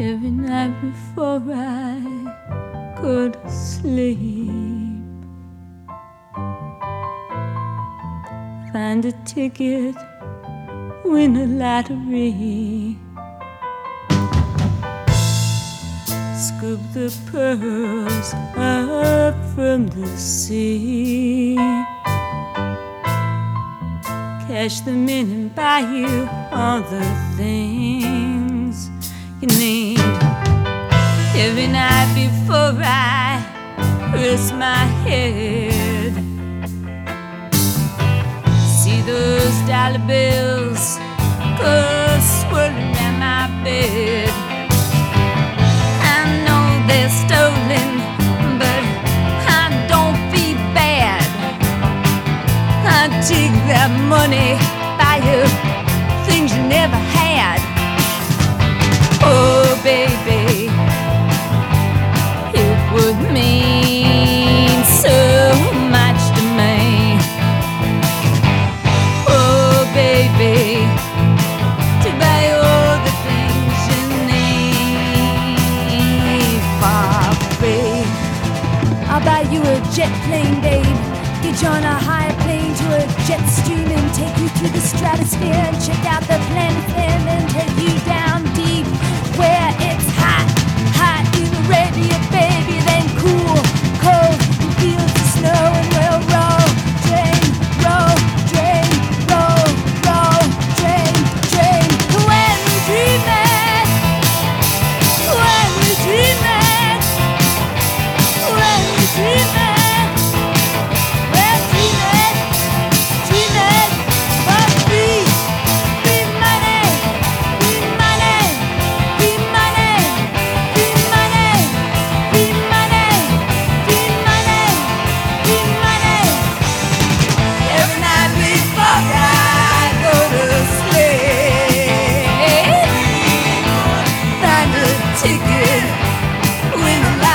every night before I to sleep. Find a ticket, win a lottery. Scoop the pearls up from the sea. Cash them in and buy you all the things you need. My head, see those dollar bills go swirling around my bed. I know they're stolen, but I don't feel bad. I take that money, jet plane, babe. Get you on a high plane to a jet stream and take you through the stratosphere and check out the planet and then take you down When the light